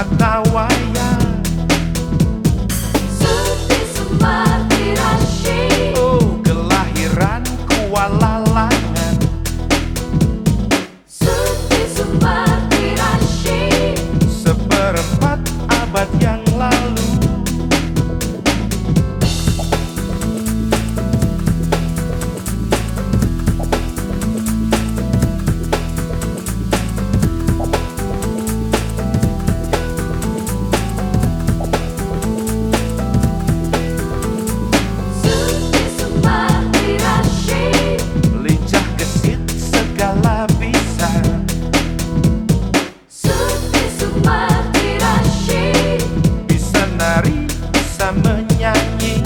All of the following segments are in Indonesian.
what bernyanyi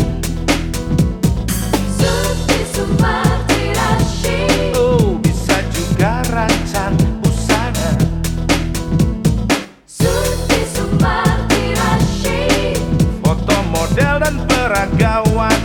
Seperti semar tirashi Oh bisa juga rancang busana. Suti semar tirashi Foto model dan peragawan.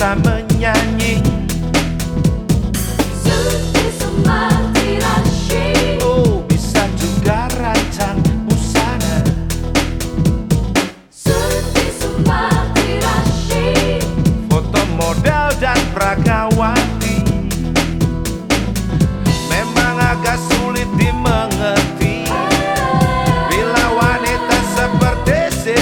bisa menyanyi. Oh, Foto model dan Prakawati Memang agak sulit dimengerti. Bila wanita seperti si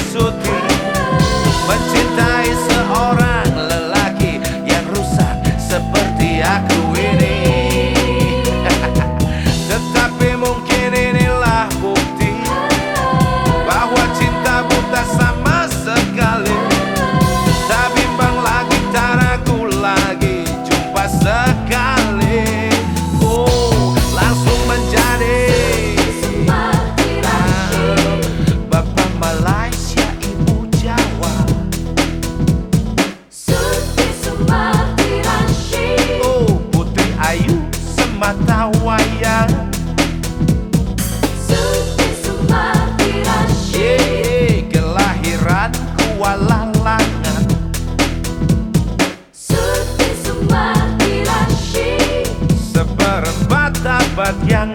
obat yang